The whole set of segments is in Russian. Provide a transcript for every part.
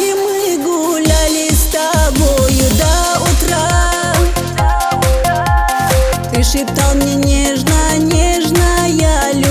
парке мы гуляли с тобою до утра. Ты шептал мне нежно, нежно, я люблю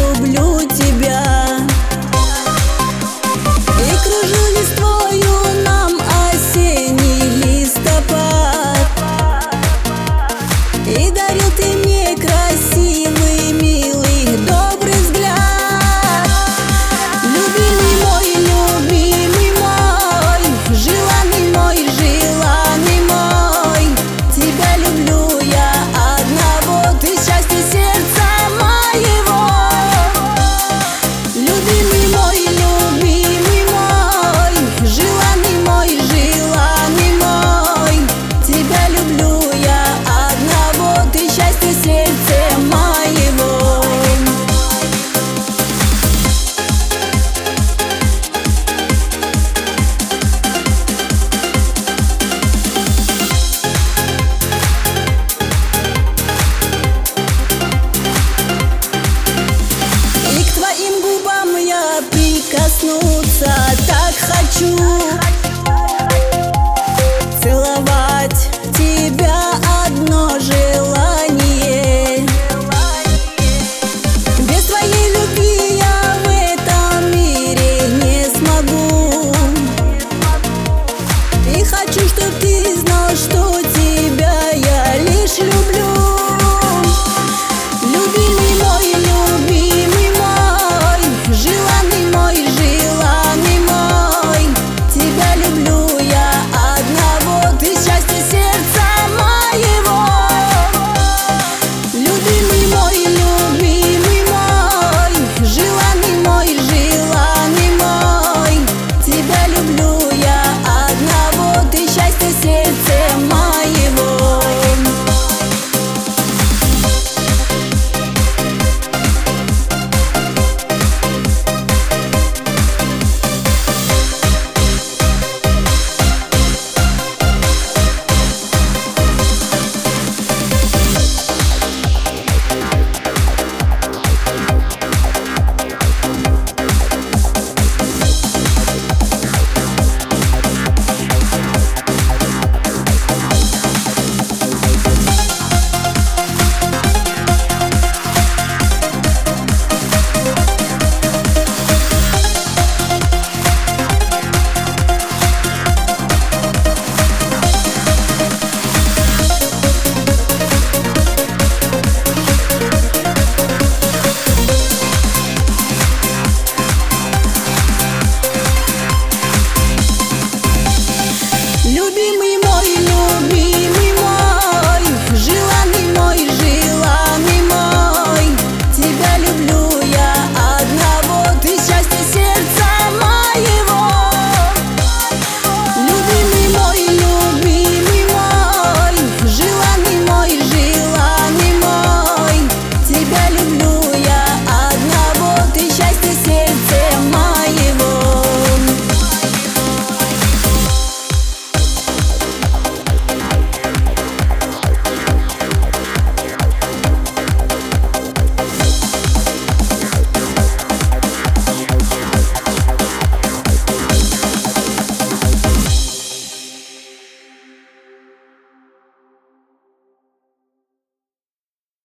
you.